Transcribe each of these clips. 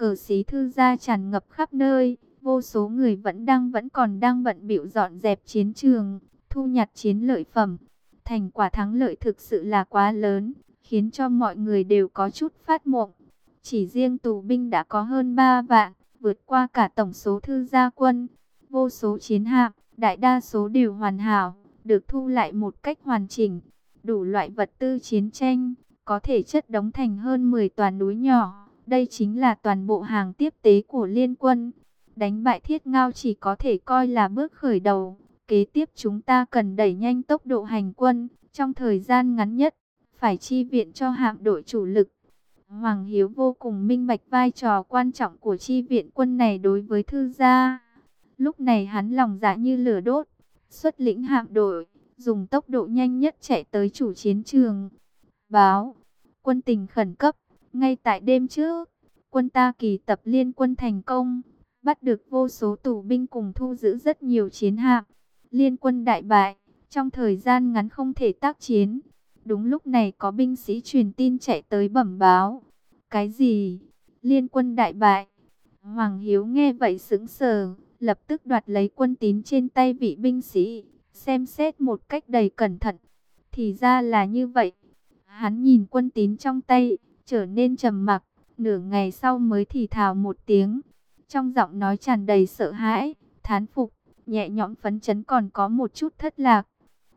cờ xí thư gia tràn ngập khắp nơi, vô số người vẫn đang vẫn còn đang bận bịu dọn dẹp chiến trường, thu nhặt chiến lợi phẩm. Thành quả thắng lợi thực sự là quá lớn, khiến cho mọi người đều có chút phát mộng. Chỉ riêng tù binh đã có hơn 3 vạn, vượt qua cả tổng số thư gia quân. Vô số chiến hạm, đại đa số đều hoàn hảo, được thu lại một cách hoàn chỉnh. Đủ loại vật tư chiến tranh, có thể chất đóng thành hơn 10 tòa núi nhỏ. Đây chính là toàn bộ hàng tiếp tế của liên quân. Đánh bại thiết ngao chỉ có thể coi là bước khởi đầu. Kế tiếp chúng ta cần đẩy nhanh tốc độ hành quân, trong thời gian ngắn nhất, phải chi viện cho hạm đội chủ lực. Hoàng Hiếu vô cùng minh bạch vai trò quan trọng của chi viện quân này đối với thư gia. Lúc này hắn lòng dạ như lửa đốt, xuất lĩnh hạm đội, dùng tốc độ nhanh nhất chạy tới chủ chiến trường. Báo, quân tình khẩn cấp, ngay tại đêm trước, quân ta kỳ tập liên quân thành công, bắt được vô số tù binh cùng thu giữ rất nhiều chiến hạm. Liên quân đại bại, trong thời gian ngắn không thể tác chiến. Đúng lúc này có binh sĩ truyền tin chạy tới bẩm báo. Cái gì? Liên quân đại bại. Hoàng Hiếu nghe vậy sững sờ, lập tức đoạt lấy quân tín trên tay vị binh sĩ, xem xét một cách đầy cẩn thận. Thì ra là như vậy. Hắn nhìn quân tín trong tay, trở nên trầm mặc, nửa ngày sau mới thì thào một tiếng. Trong giọng nói tràn đầy sợ hãi, thán phục, nhẹ nhõm phấn chấn còn có một chút thất lạc.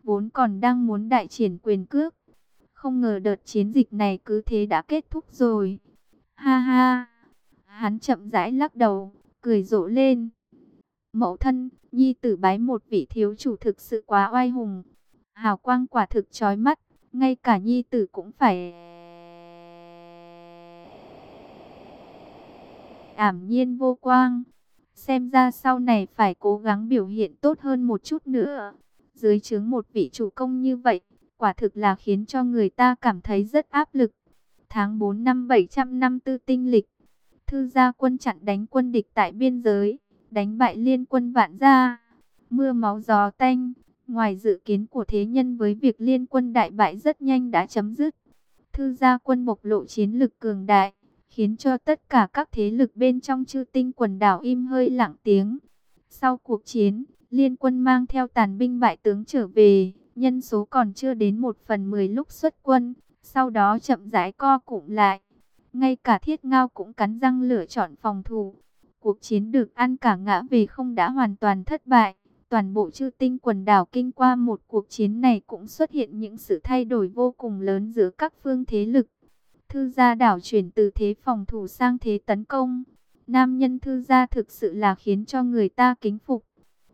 Vốn còn đang muốn đại triển quyền cước. Không ngờ đợt chiến dịch này cứ thế đã kết thúc rồi. Ha ha! Hắn chậm rãi lắc đầu, cười rộ lên. Mẫu thân, nhi tử bái một vị thiếu chủ thực sự quá oai hùng. Hào quang quả thực chói mắt, ngay cả nhi tử cũng phải... ảm nhiên vô quang. Xem ra sau này phải cố gắng biểu hiện tốt hơn một chút nữa. Dưới trướng một vị chủ công như vậy, quả thực là khiến cho người ta cảm thấy rất áp lực. Tháng 4 năm 754 tinh lịch, thư gia quân chặn đánh quân địch tại biên giới, đánh bại liên quân vạn gia. Mưa máu gió tanh, ngoài dự kiến của thế nhân với việc liên quân đại bại rất nhanh đã chấm dứt. Thư gia quân bộc lộ chiến lực cường đại, khiến cho tất cả các thế lực bên trong chư tinh quần đảo im hơi lặng tiếng. Sau cuộc chiến, liên quân mang theo tàn binh bại tướng trở về, nhân số còn chưa đến một phần mười lúc xuất quân, sau đó chậm rãi co cụm lại. Ngay cả thiết ngao cũng cắn răng lựa chọn phòng thủ. Cuộc chiến được ăn cả ngã về không đã hoàn toàn thất bại. Toàn bộ chư tinh quần đảo kinh qua một cuộc chiến này cũng xuất hiện những sự thay đổi vô cùng lớn giữa các phương thế lực. Thư gia đảo chuyển từ thế phòng thủ sang thế tấn công. Nam nhân thư gia thực sự là khiến cho người ta kính phục.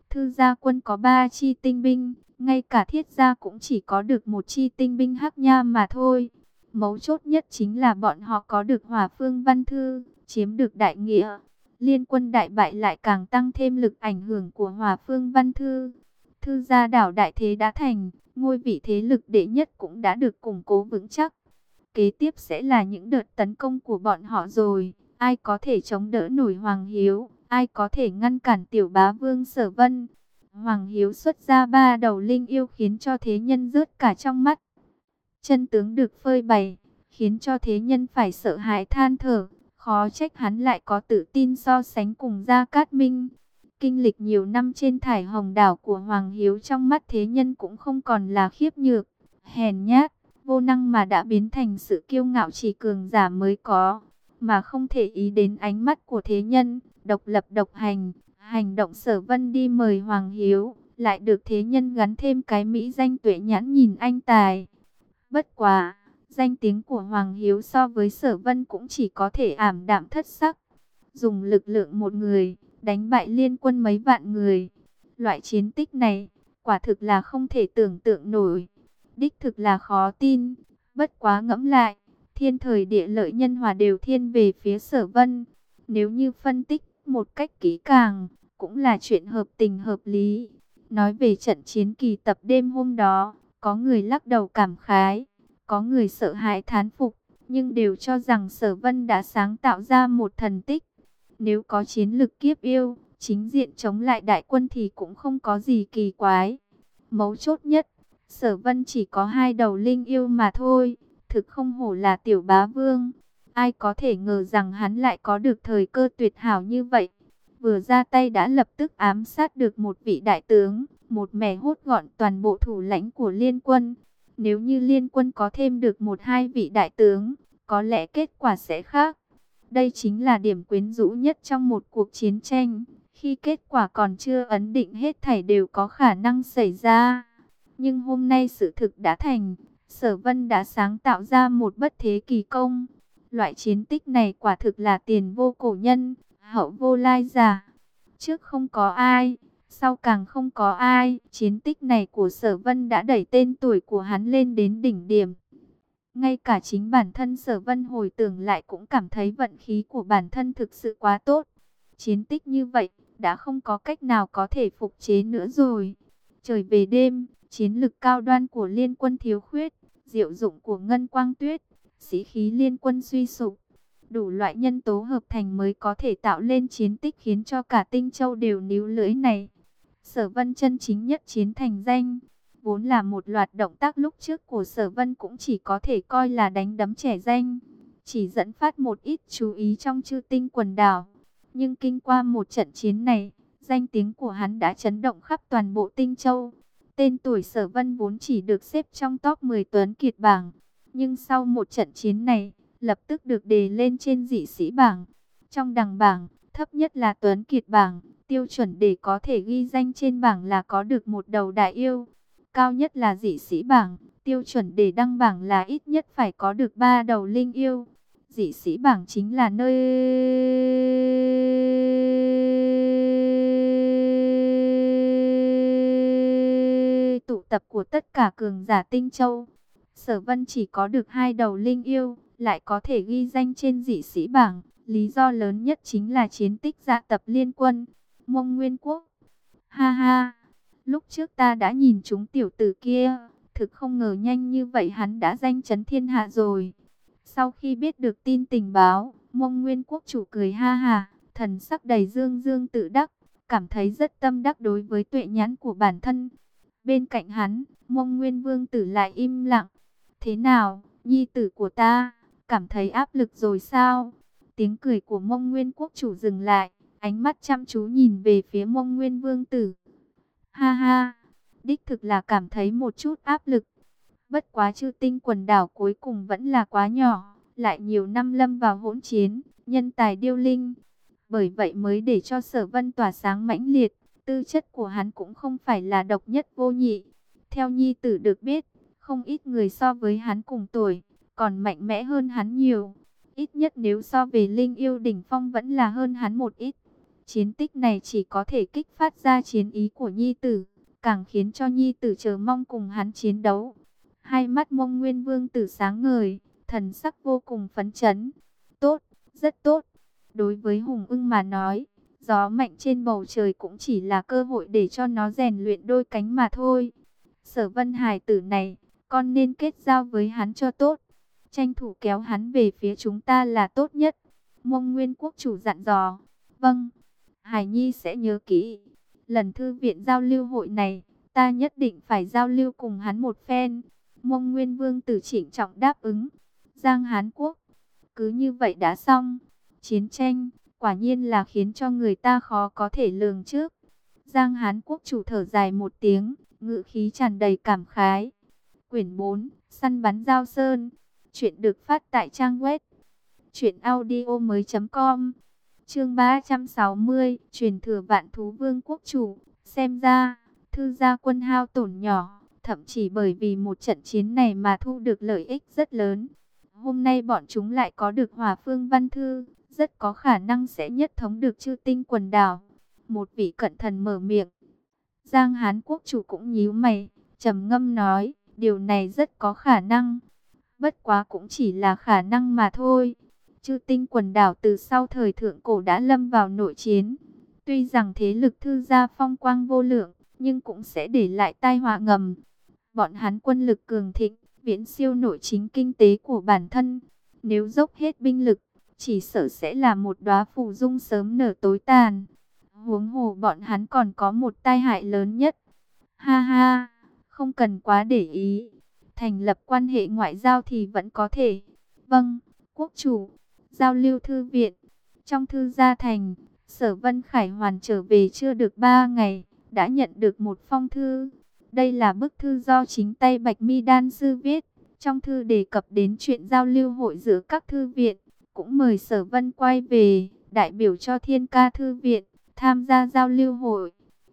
Thư gia quân có ba chi tinh binh, ngay cả thiết gia cũng chỉ có được một chi tinh binh hắc nha mà thôi. Mấu chốt nhất chính là bọn họ có được hòa phương văn thư, chiếm được đại nghĩa. Liên quân đại bại lại càng tăng thêm lực ảnh hưởng của hòa phương văn thư. Thư gia đảo đại thế đã thành, ngôi vị thế lực đệ nhất cũng đã được củng cố vững chắc. Kế tiếp sẽ là những đợt tấn công của bọn họ rồi. Ai có thể chống đỡ nổi Hoàng Hiếu, ai có thể ngăn cản tiểu bá vương sở vân. Hoàng Hiếu xuất ra ba đầu linh yêu khiến cho thế nhân rớt cả trong mắt. Chân tướng được phơi bày, khiến cho thế nhân phải sợ hãi than thở. Khó trách hắn lại có tự tin so sánh cùng Gia Cát Minh. Kinh lịch nhiều năm trên thải hồng đảo của Hoàng Hiếu trong mắt thế nhân cũng không còn là khiếp nhược, hèn nhát, vô năng mà đã biến thành sự kiêu ngạo chỉ cường giả mới có, mà không thể ý đến ánh mắt của thế nhân, độc lập độc hành, Hành động sở vân đi mời Hoàng Hiếu, lại được thế nhân gắn thêm cái mỹ danh tuệ nhãn nhìn anh tài. Bất quá, danh tiếng của Hoàng Hiếu so với sở vân cũng chỉ có thể ảm đạm thất sắc. Dùng lực lượng một người, đánh bại liên quân mấy vạn người. Loại chiến tích này, quả thực là không thể tưởng tượng nổi. Đích thực là khó tin, bất quá ngẫm lại, thiên thời địa lợi nhân hòa đều thiên về phía sở vân. Nếu như phân tích một cách kỹ càng, cũng là chuyện hợp tình hợp lý. Nói về trận chiến kỳ tập đêm hôm đó, có người lắc đầu cảm khái, có người sợ hãi thán phục, nhưng đều cho rằng sở vân đã sáng tạo ra một thần tích. Nếu có chiến lực kiếp yêu, chính diện chống lại đại quân thì cũng không có gì kỳ quái. Mấu chốt nhất, sở vân chỉ có hai đầu linh yêu mà thôi, thực không hổ là tiểu bá vương. Ai có thể ngờ rằng hắn lại có được thời cơ tuyệt hảo như vậy. Vừa ra tay đã lập tức ám sát được một vị đại tướng, một mẻ hốt gọn toàn bộ thủ lãnh của liên quân. Nếu như liên quân có thêm được một hai vị đại tướng, có lẽ kết quả sẽ khác. Đây chính là điểm quyến rũ nhất trong một cuộc chiến tranh. Khi kết quả còn chưa ấn định hết thảy đều có khả năng xảy ra. Nhưng hôm nay sự thực đã thành, Sở Vân đã sáng tạo ra một bất thế kỳ công. Loại chiến tích này quả thực là tiền vô cổ nhân, hậu vô lai giả. Trước không có ai, sau càng không có ai, chiến tích này của Sở Vân đã đẩy tên tuổi của hắn lên đến đỉnh điểm. Ngay cả chính bản thân Sở Vân hồi tưởng lại cũng cảm thấy vận khí của bản thân thực sự quá tốt. Chiến tích như vậy, đã không có cách nào có thể phục chế nữa rồi. Trời về đêm, chiến lực cao đoan của liên quân thiếu khuyết, diệu dụng của ngân quang tuyết, sĩ khí liên quân suy sụp. Đủ loại nhân tố hợp thành mới có thể tạo lên chiến tích khiến cho cả tinh châu đều níu lưỡi này. Sở vân chân chính nhất chiến thành danh. Vốn là một loạt động tác lúc trước của sở vân cũng chỉ có thể coi là đánh đấm trẻ danh. Chỉ dẫn phát một ít chú ý trong chư tinh quần đảo. Nhưng kinh qua một trận chiến này, danh tiếng của hắn đã chấn động khắp toàn bộ tinh châu. Tên tuổi sở vân vốn chỉ được xếp trong top 10 tuấn kiệt bảng. Nhưng sau một trận chiến này, lập tức được đề lên trên dị sĩ bảng. Trong đẳng bảng, thấp nhất là tuấn kiệt bảng, tiêu chuẩn để có thể ghi danh trên bảng là có được một đầu đại yêu. Cao nhất là dị sĩ bảng, tiêu chuẩn để đăng bảng là ít nhất phải có được ba đầu linh yêu. Dị sĩ bảng chính là nơi tập của tất cả cường giả tinh châu. Sở vân chỉ có được hai đầu linh yêu, lại có thể ghi danh trên dị sĩ bảng. Lý do lớn nhất chính là chiến tích dạ tập liên quân, mông nguyên quốc. Ha ha, lúc trước ta đã nhìn chúng tiểu tử kia, thực không ngờ nhanh như vậy hắn đã danh chấn thiên hạ rồi. Sau khi biết được tin tình báo, mông nguyên quốc chủ cười ha ha, thần sắc đầy dương dương tự đắc, cảm thấy rất tâm đắc đối với tuệ nhãn của bản thân. Bên cạnh hắn, mông nguyên vương tử lại im lặng. Thế nào, nhi tử của ta, cảm thấy áp lực rồi sao? Tiếng cười của mông nguyên quốc chủ dừng lại, ánh mắt chăm chú nhìn về phía mông nguyên vương tử. Ha ha, đích thực là cảm thấy một chút áp lực. Bất quá chư tinh quần đảo cuối cùng vẫn là quá nhỏ, lại nhiều năm lâm vào hỗn chiến, nhân tài điêu linh. Bởi vậy mới để cho sở vân tỏa sáng mãnh liệt, tư chất của hắn cũng không phải là độc nhất vô nhị. Theo nhi tử được biết, không ít người so với hắn cùng tuổi, còn mạnh mẽ hơn hắn nhiều. Ít nhất nếu so về linh yêu đỉnh phong vẫn là hơn hắn một ít. Chiến tích này chỉ có thể kích phát ra chiến ý của Nhi Tử, càng khiến cho Nhi Tử chờ mong cùng hắn chiến đấu. Hai mắt mông nguyên vương tử sáng ngời, thần sắc vô cùng phấn chấn. Tốt, rất tốt. Đối với Hùng ưng mà nói, gió mạnh trên bầu trời cũng chỉ là cơ hội để cho nó rèn luyện đôi cánh mà thôi. Sở vân hải tử này, con nên kết giao với hắn cho tốt tranh thủ kéo hắn về phía chúng ta là tốt nhất. Mông Nguyên Quốc chủ dặn dò. Vâng, Hải Nhi sẽ nhớ kỹ. Lần thư viện giao lưu hội này, ta nhất định phải giao lưu cùng hắn một phen. Mông Nguyên Vương tử chỉnh trọng đáp ứng. Giang Hán Quốc, cứ như vậy đã xong. Chiến tranh, quả nhiên là khiến cho người ta khó có thể lường trước. Giang Hán Quốc chủ thở dài một tiếng, ngự khí tràn đầy cảm khái. Quyển 4, săn bắn giao sơn. Chuyện được phát tại trang web truyệnaudiomoi.com. Chương 360, truyền thừa Vạn Thú Vương quốc chủ. Xem ra, thư gia quân hao tổn nhỏ, thậm chí bởi vì một trận chiến này mà thu được lợi ích rất lớn. Hôm nay bọn chúng lại có được hòa Phương Văn thư, rất có khả năng sẽ nhất thống được chư tinh quần đảo. Một vị cận thần mở miệng. Giang Hán quốc chủ cũng nhíu mày, trầm ngâm nói, điều này rất có khả năng. Bất quá cũng chỉ là khả năng mà thôi. Chư tinh quần đảo từ sau thời thượng cổ đã lâm vào nội chiến. Tuy rằng thế lực thư gia phong quang vô lượng, nhưng cũng sẽ để lại tai họa ngầm. Bọn hắn quân lực cường thịnh, viễn siêu nội chính kinh tế của bản thân. Nếu dốc hết binh lực, chỉ sợ sẽ là một đóa phù dung sớm nở tối tàn. Huống hồ bọn hắn còn có một tai hại lớn nhất. Ha ha, không cần quá để ý thành lập quan hệ ngoại giao thì vẫn có thể. Vâng, quốc chủ, giao lưu thư viện. Trong thư gia thành, Sở Vân Khải hoàn trở về chưa được ba ngày, đã nhận được một phong thư. Đây là bức thư do chính tay Bạch Mi Đan sư viết. Trong thư đề cập đến chuyện giao lưu hội giữa các thư viện, cũng mời Sở Vân quay về, đại biểu cho Thiên Ca thư viện tham gia giao lưu hội.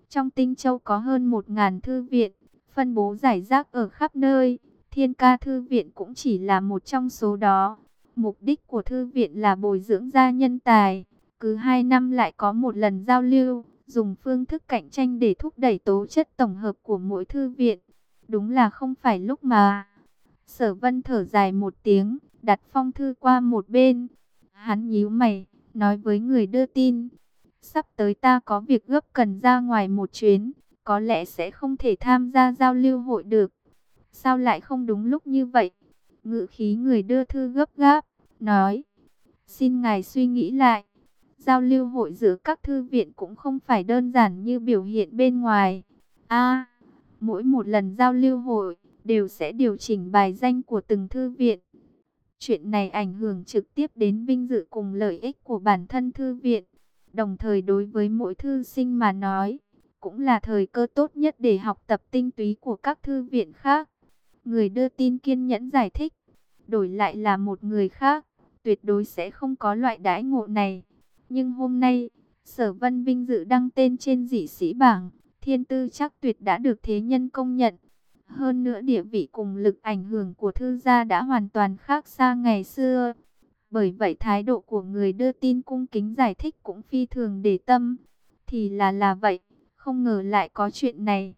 Trong Tinh Châu có hơn 1000 thư viện, phân bố giải rác ở khắp nơi. Thiên Ca thư viện cũng chỉ là một trong số đó. Mục đích của thư viện là bồi dưỡng gia nhân tài, cứ 2 năm lại có một lần giao lưu, dùng phương thức cạnh tranh để thúc đẩy tố chất tổng hợp của mỗi thư viện. Đúng là không phải lúc mà. Sở Vân thở dài một tiếng, đặt phong thư qua một bên. Hắn nhíu mày, nói với người đưa tin. Sắp tới ta có việc gấp cần ra ngoài một chuyến, có lẽ sẽ không thể tham gia giao lưu hội được. Sao lại không đúng lúc như vậy? Ngự khí người đưa thư gấp gáp, nói. Xin ngài suy nghĩ lại. Giao lưu hội giữa các thư viện cũng không phải đơn giản như biểu hiện bên ngoài. A, mỗi một lần giao lưu hội đều sẽ điều chỉnh bài danh của từng thư viện. Chuyện này ảnh hưởng trực tiếp đến vinh dự cùng lợi ích của bản thân thư viện. Đồng thời đối với mỗi thư sinh mà nói, cũng là thời cơ tốt nhất để học tập tinh túy của các thư viện khác. Người đưa tin kiên nhẫn giải thích, đổi lại là một người khác, tuyệt đối sẽ không có loại đãi ngộ này. Nhưng hôm nay, Sở Vân Vinh dự đăng tên trên dị sĩ bảng, thiên tư chắc tuyệt đã được thế nhân công nhận. Hơn nữa địa vị cùng lực ảnh hưởng của thư gia đã hoàn toàn khác xa ngày xưa. Bởi vậy thái độ của người đưa tin cung kính giải thích cũng phi thường để tâm. Thì là là vậy, không ngờ lại có chuyện này.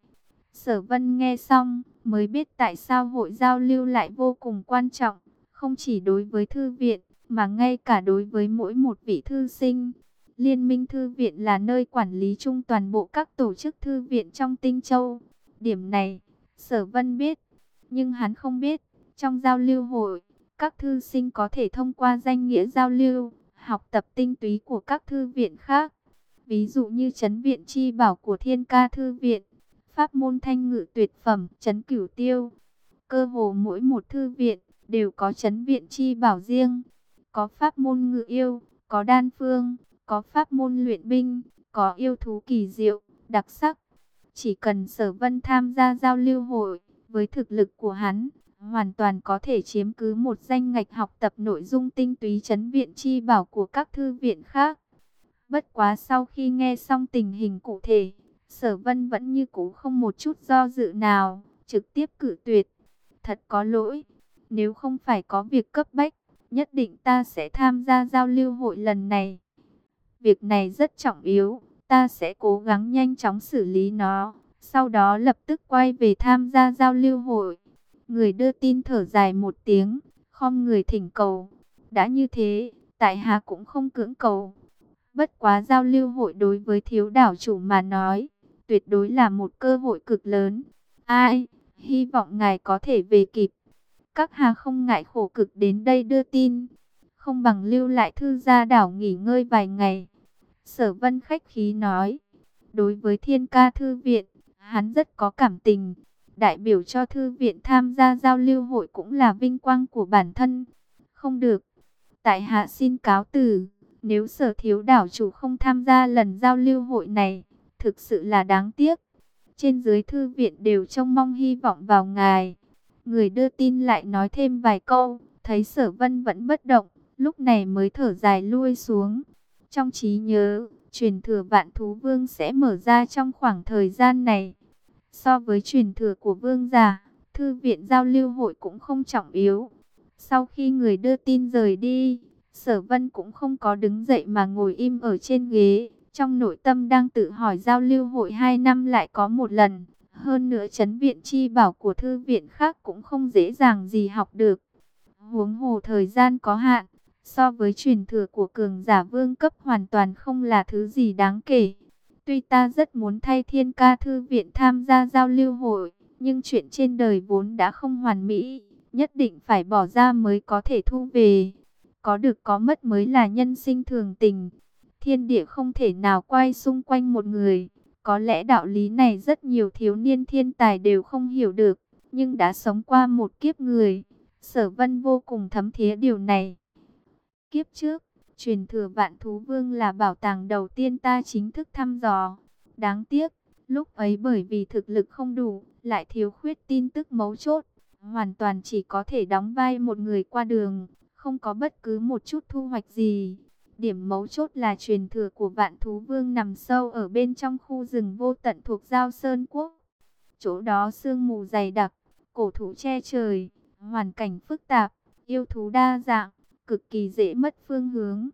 Sở Vân nghe xong, mới biết tại sao hội giao lưu lại vô cùng quan trọng, không chỉ đối với thư viện, mà ngay cả đối với mỗi một vị thư sinh. Liên minh thư viện là nơi quản lý chung toàn bộ các tổ chức thư viện trong Tinh Châu. Điểm này, Sở Vân biết, nhưng hắn không biết, trong giao lưu hội, các thư sinh có thể thông qua danh nghĩa giao lưu, học tập tinh túy của các thư viện khác. Ví dụ như chấn viện chi bảo của Thiên Ca Thư Viện, pháp môn thanh ngự tuyệt phẩm, chấn cửu tiêu. Cơ hồ mỗi một thư viện đều có chấn viện chi bảo riêng, có pháp môn ngự yêu, có đan phương, có pháp môn luyện binh, có yêu thú kỳ diệu, đặc sắc. Chỉ cần sở vân tham gia giao lưu hội, với thực lực của hắn, hoàn toàn có thể chiếm cứ một danh ngạch học tập nội dung tinh túy chấn viện chi bảo của các thư viện khác. Bất quá sau khi nghe xong tình hình cụ thể, sở vân vẫn như cũ không một chút do dự nào, trực tiếp cử tuyệt. Thật có lỗi, nếu không phải có việc cấp bách, nhất định ta sẽ tham gia giao lưu hội lần này. Việc này rất trọng yếu, ta sẽ cố gắng nhanh chóng xử lý nó, sau đó lập tức quay về tham gia giao lưu hội. Người đưa tin thở dài một tiếng, không người thỉnh cầu. Đã như thế, tại hạ cũng không cưỡng cầu. Bất quá giao lưu hội đối với thiếu đảo chủ mà nói, tuyệt đối là một cơ hội cực lớn. Ai, hy vọng ngài có thể về kịp. Các hà không ngại khổ cực đến đây đưa tin. Không bằng lưu lại thư gia đảo nghỉ ngơi vài ngày. Sở vân khách khí nói. Đối với thiên ca thư viện, hắn rất có cảm tình đại biểu cho thư viện tham gia giao lưu hội cũng là vinh quang của bản thân. Không được, tại hạ xin cáo từ, nếu sở thiếu đảo chủ không tham gia lần giao lưu hội này, thực sự là đáng tiếc. Trên dưới thư viện đều trông mong hy vọng vào ngài. Người đưa tin lại nói thêm vài câu, thấy sở vân vẫn bất động, lúc này mới thở dài lui xuống. Trong trí nhớ, truyền thừa vạn thú vương sẽ mở ra trong khoảng thời gian này. So với truyền thừa của vương giả, thư viện giao lưu hội cũng không trọng yếu. Sau khi người đưa tin rời đi, sở vân cũng không có đứng dậy mà ngồi im ở trên ghế. Trong nội tâm đang tự hỏi giao lưu hội 2 năm lại có một lần. Hơn nữa chấn viện chi bảo của thư viện khác cũng không dễ dàng gì học được. Huống hồ thời gian có hạn, so với truyền thừa của cường giả vương cấp hoàn toàn không là thứ gì đáng kể. Tuy ta rất muốn thay thiên ca thư viện tham gia giao lưu hội, nhưng chuyện trên đời vốn đã không hoàn mỹ, nhất định phải bỏ ra mới có thể thu về. Có được có mất mới là nhân sinh thường tình. Thiên địa không thể nào quay xung quanh một người. Có lẽ đạo lý này rất nhiều thiếu niên thiên tài đều không hiểu được, nhưng đã sống qua một kiếp người. Sở vân vô cùng thấm thía điều này. Kiếp trước, truyền thừa vạn thú vương là bảo tàng đầu tiên ta chính thức thăm dò. Đáng tiếc, lúc ấy bởi vì thực lực không đủ, lại thiếu khuyết tin tức mấu chốt, hoàn toàn chỉ có thể đóng vai một người qua đường, không có bất cứ một chút thu hoạch gì. Điểm mấu chốt là truyền thừa của vạn thú vương nằm sâu ở bên trong khu rừng vô tận thuộc Giao Sơn Quốc. Chỗ đó sương mù dày đặc, cổ thú che trời, hoàn cảnh phức tạp, yêu thú đa dạng, cực kỳ dễ mất phương hướng.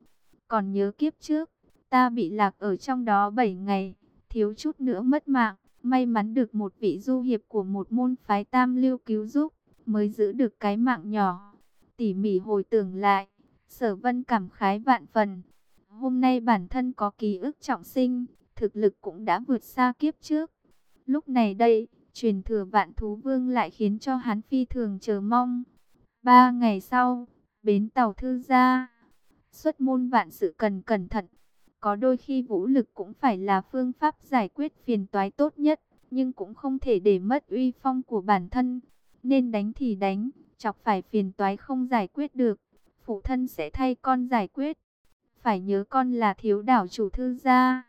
Còn nhớ kiếp trước, ta bị lạc ở trong đó 7 ngày, thiếu chút nữa mất mạng, may mắn được một vị du hiệp của một môn phái tam lưu cứu giúp, mới giữ được cái mạng nhỏ. Tỉ mỉ hồi tưởng lại, sở vân cảm khái vạn phần. Hôm nay bản thân có ký ức trọng sinh, thực lực cũng đã vượt xa kiếp trước. Lúc này đây, truyền thừa vạn thú vương lại khiến cho hắn phi thường chờ mong. Ba ngày sau, bến tàu thư gia, xuất môn vạn sự cần cẩn thận. Có đôi khi vũ lực cũng phải là phương pháp giải quyết phiền toái tốt nhất, nhưng cũng không thể để mất uy phong của bản thân. Nên đánh thì đánh, chọc phải phiền toái không giải quyết được, phụ thân sẽ thay con giải quyết. Phải nhớ con là thiếu đảo chủ thư gia.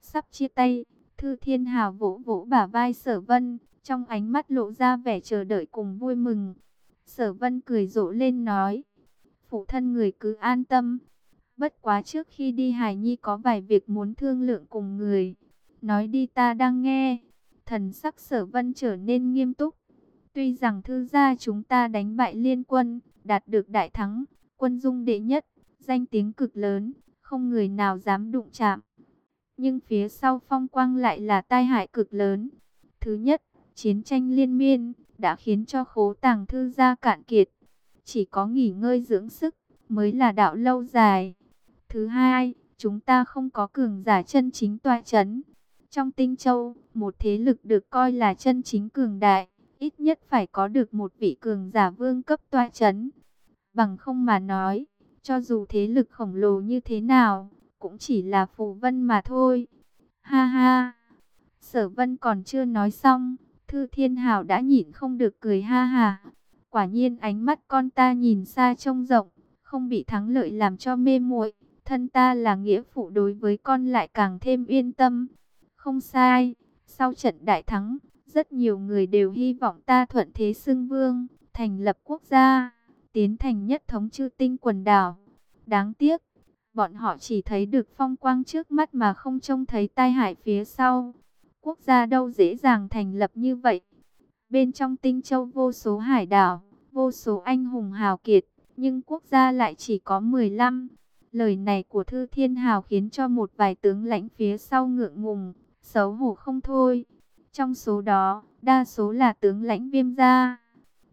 Sắp chia tay, Thư Thiên Hào vỗ vỗ bả vai Sở Vân, trong ánh mắt lộ ra vẻ chờ đợi cùng vui mừng. Sở Vân cười rộ lên nói, phụ thân người cứ an tâm. Bất quá trước khi đi Hải Nhi có vài việc muốn thương lượng cùng người. Nói đi ta đang nghe. Thần sắc Sở Vân trở nên nghiêm túc. Tuy rằng thư gia chúng ta đánh bại liên quân, đạt được đại thắng, quân dung đệ nhất, danh tiếng cực lớn, không người nào dám đụng chạm. Nhưng phía sau phong quang lại là tai hại cực lớn. Thứ nhất, chiến tranh liên miên, đã khiến cho khố tàng thư gia cạn kiệt. Chỉ có nghỉ ngơi dưỡng sức, mới là đạo lâu dài. Thứ hai, chúng ta không có cường giả chân chính toa chấn. Trong tinh châu, một thế lực được coi là chân chính cường đại, ít nhất phải có được một vị cường giả vương cấp toa chấn. Bằng không mà nói, cho dù thế lực khổng lồ như thế nào, cũng chỉ là phù vân mà thôi. Ha ha, sở vân còn chưa nói xong, Thư Thiên Hảo đã nhịn không được cười ha ha. Quả nhiên ánh mắt con ta nhìn xa trông rộng, không bị thắng lợi làm cho mê muội. Thân ta là nghĩa phụ đối với con lại càng thêm yên tâm. Không sai, sau trận đại thắng, rất nhiều người đều hy vọng ta thuận thế xưng vương, thành lập quốc gia, tiến thành nhất thống chư tinh quần đảo. Đáng tiếc, bọn họ chỉ thấy được phong quang trước mắt mà không trông thấy tai hại phía sau. Quốc gia đâu dễ dàng thành lập như vậy. Bên trong tinh châu vô số hải đảo, vô số anh hùng hào kiệt, nhưng quốc gia lại chỉ có 15. Lời này của Thư Thiên Hào khiến cho một vài tướng lãnh phía sau ngượng ngùng, xấu hổ không thôi. Trong số đó, đa số là tướng lãnh viêm gia.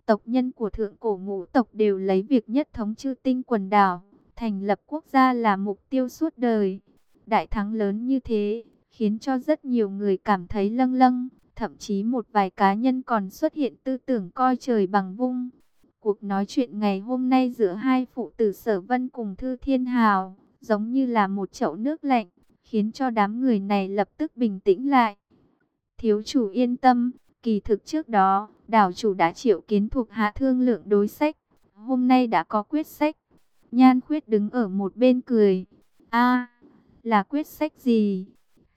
Tộc nhân của thượng cổ ngũ tộc đều lấy việc nhất thống chư tinh quần đảo, thành lập quốc gia là mục tiêu suốt đời. Đại thắng lớn như thế, khiến cho rất nhiều người cảm thấy lâng lâng, thậm chí một vài cá nhân còn xuất hiện tư tưởng coi trời bằng vung. Cuộc nói chuyện ngày hôm nay giữa hai phụ tử Sở Vân cùng Thư Thiên Hào, giống như là một chậu nước lạnh, khiến cho đám người này lập tức bình tĩnh lại. Thiếu chủ yên tâm, kỳ thực trước đó, đảo chủ đã triệu kiến thuộc hạ thương lượng đối sách, hôm nay đã có quyết sách. Nhan khuyết đứng ở một bên cười. a là quyết sách gì?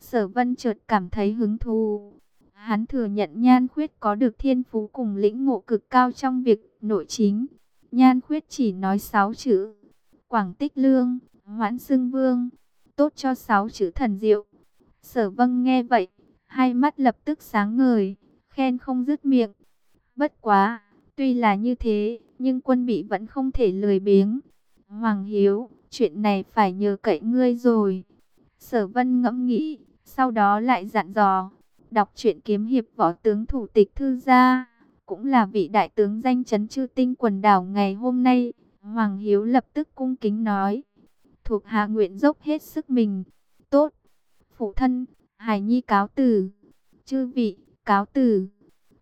Sở vân chợt cảm thấy hứng thú. Hắn thừa nhận Nhan Khuyết có được thiên phú cùng lĩnh ngộ cực cao trong việc nội chính. Nhan Khuyết chỉ nói sáu chữ. Quảng Tích Lương, Hoãn Xưng Vương. Tốt cho sáu chữ thần diệu. Sở vân nghe vậy, hai mắt lập tức sáng ngời, khen không dứt miệng. Bất quá, tuy là như thế, nhưng quân bị vẫn không thể lười biếng. Hoàng Hiếu, chuyện này phải nhờ cậy ngươi rồi. Sở vân ngẫm nghĩ, sau đó lại dặn dò, đọc truyện kiếm hiệp võ tướng thủ tịch thư gia, cũng là vị đại tướng danh chấn chư tinh quần đảo ngày hôm nay. Hoàng Hiếu lập tức cung kính nói, thuộc hạ nguyện dốc hết sức mình. Tốt, phụ thân, Hải Nhi cáo từ, chư vị, cáo từ.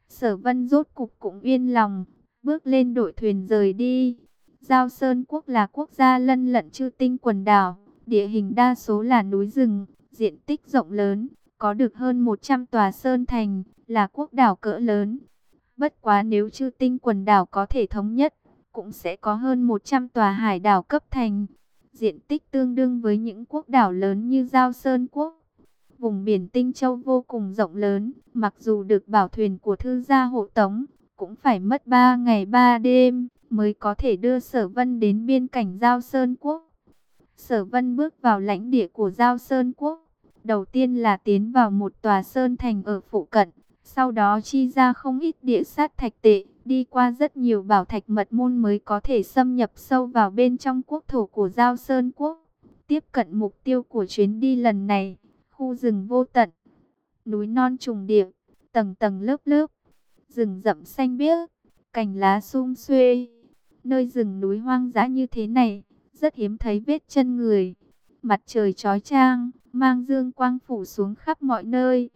Sở vân rốt cục cũng yên lòng, bước lên đội thuyền rời đi. Giao Sơn Quốc là quốc gia lân lận chư tinh quần đảo, địa hình đa số là núi rừng, diện tích rộng lớn, có được hơn 100 tòa sơn thành, là quốc đảo cỡ lớn. Bất quá nếu chư tinh quần đảo có thể thống nhất, cũng sẽ có hơn 100 tòa hải đảo cấp thành. diện tích tương đương với những quốc đảo lớn như Giao Sơn Quốc. Vùng biển Tinh Châu vô cùng rộng lớn, mặc dù được bảo thuyền của thư gia hộ tống, cũng phải mất 3 ngày 3 đêm mới có thể đưa Sở Vân đến biên cảnh Giao Sơn Quốc. Sở Vân bước vào lãnh địa của Giao Sơn Quốc, đầu tiên là tiến vào một tòa sơn thành ở phụ cận, sau đó chi ra không ít địa sát thạch tệ, đi qua rất nhiều bảo thạch mật môn mới có thể xâm nhập sâu vào bên trong quốc thổ của Giao Sơn Quốc. Tiếp cận mục tiêu của chuyến đi lần này, khu rừng vô tận, núi non trùng điệp, tầng tầng lớp lớp, rừng rậm xanh biếc, cành lá sum xuê. Nơi rừng núi hoang dã như thế này, rất hiếm thấy vết chân người. Mặt trời chói chang, mang dương quang phủ xuống khắp mọi nơi.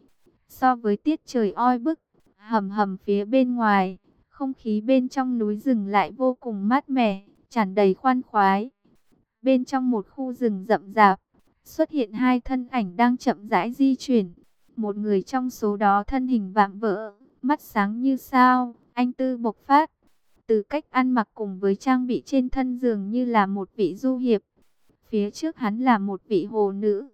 So với tiết trời oi bức, hầm hầm phía bên ngoài, không khí bên trong núi rừng lại vô cùng mát mẻ, tràn đầy khoan khoái. Bên trong một khu rừng rậm rạp, xuất hiện hai thân ảnh đang chậm rãi di chuyển. Một người trong số đó thân hình vạm vỡ, mắt sáng như sao, anh tư bộc phát. Từ cách ăn mặc cùng với trang bị trên thân giường như là một vị du hiệp. Phía trước hắn là một vị hồ nữ.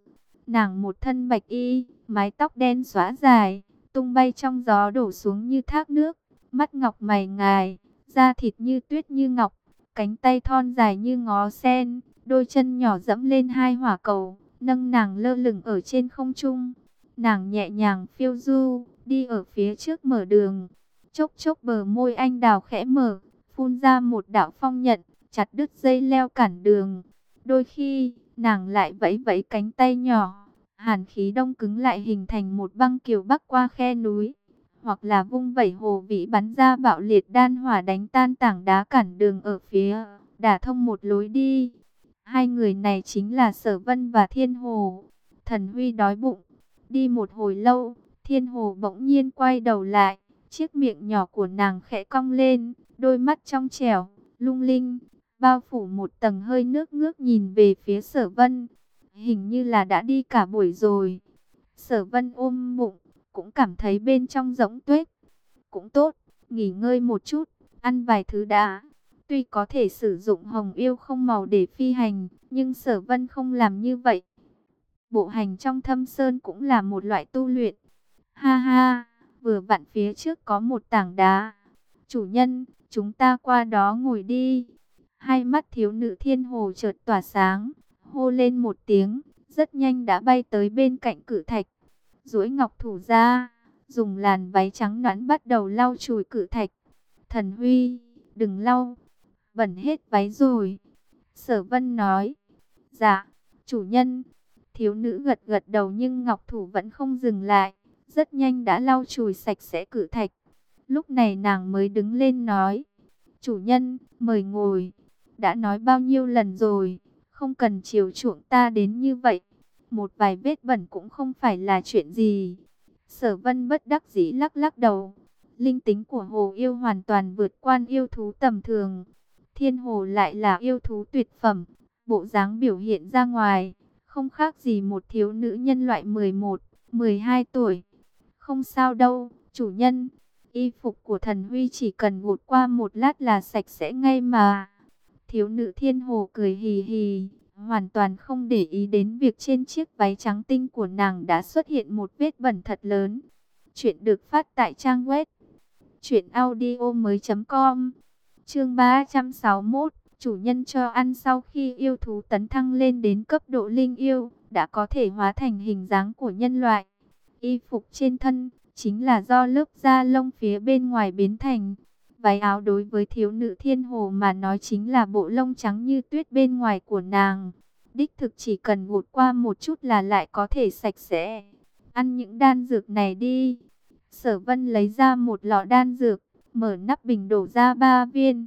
Nàng một thân bạch y, mái tóc đen xóa dài, tung bay trong gió đổ xuống như thác nước. Mắt ngọc mày ngài, da thịt như tuyết như ngọc, cánh tay thon dài như ngó sen, đôi chân nhỏ dẫm lên hai hỏa cầu, nâng nàng lơ lửng ở trên không trung. Nàng nhẹ nhàng phiêu du, đi ở phía trước mở đường. Chốc chốc bờ môi anh đào khẽ mở, phun ra một đạo phong nhận, chặt đứt dây leo cản đường. Đôi khi, nàng lại vẫy vẫy cánh tay nhỏ, hàn khí đông cứng lại hình thành một băng kiều bắc qua khe núi. Hoặc là vung vẩy hồ vĩ bắn ra bạo liệt đan hỏa đánh tan tảng đá cản đường ở phía, đả thông một lối đi. Hai người này chính là Sở Vân và Thiên Hồ. Thần Huy đói bụng, đi một hồi lâu, Thiên Hồ bỗng nhiên quay đầu lại, chiếc miệng nhỏ của nàng khẽ cong lên, đôi mắt trong trẻo, lung linh, bao phủ một tầng hơi nước ngước nhìn về phía sở vân. Hình như là đã đi cả buổi rồi. Sở vân ôm bụng, cũng cảm thấy bên trong rỗng tuyết, Cũng tốt, nghỉ ngơi một chút, ăn vài thứ đã. Tuy có thể sử dụng hồng yêu không màu để phi hành, nhưng sở vân không làm như vậy. Bộ hành trong thâm sơn cũng là một loại tu luyện. Ha ha, vừa vặn phía trước có một tảng đá. Chủ nhân, chúng ta qua đó ngồi đi. Hai mắt thiếu nữ thiên hồ chợt tỏa sáng, hô lên một tiếng, rất nhanh đã bay tới bên cạnh cử thạch. duỗi ngọc thủ ra, dùng làn váy trắng nõn bắt đầu lau chùi cử thạch. Thần Huy, đừng lau, bẩn hết váy rồi. Sở Vân nói, dạ, chủ nhân. Thiếu nữ gật gật đầu nhưng ngọc thủ vẫn không dừng lại, rất nhanh đã lau chùi sạch sẽ cử thạch. Lúc này nàng mới đứng lên nói, chủ nhân, mời ngồi. Đã nói bao nhiêu lần rồi, không cần chiều chuộng ta đến như vậy. Một vài vết bẩn cũng không phải là chuyện gì. Sở vân bất đắc dĩ lắc lắc đầu. Linh tính của hồ yêu hoàn toàn vượt qua yêu thú tầm thường. Thiên hồ lại là yêu thú tuyệt phẩm. Bộ dáng biểu hiện ra ngoài, không khác gì một thiếu nữ nhân loại 11, 12 tuổi. Không sao đâu, chủ nhân. Y phục của thần Huy chỉ cần gột qua một lát là sạch sẽ ngay mà. Thiếu nữ thiên hồ cười hì hì, hoàn toàn không để ý đến việc trên chiếc váy trắng tinh của nàng đã xuất hiện một vết bẩn thật lớn. Chuyện được phát tại trang web truyệnaudiomoi.com. Chương 361, chủ nhân cho ăn sau khi yêu thú tấn thăng lên đến cấp độ linh yêu, đã có thể hóa thành hình dáng của nhân loại. Y phục trên thân chính là do lớp da lông phía bên ngoài biến thành. Váy áo đối với thiếu nữ thiên hồ mà nói chính là bộ lông trắng như tuyết bên ngoài của nàng. Đích thực chỉ cần gột qua một chút là lại có thể sạch sẽ. Ăn những đan dược này đi. Sở vân lấy ra một lọ đan dược, mở nắp bình đổ ra ba viên.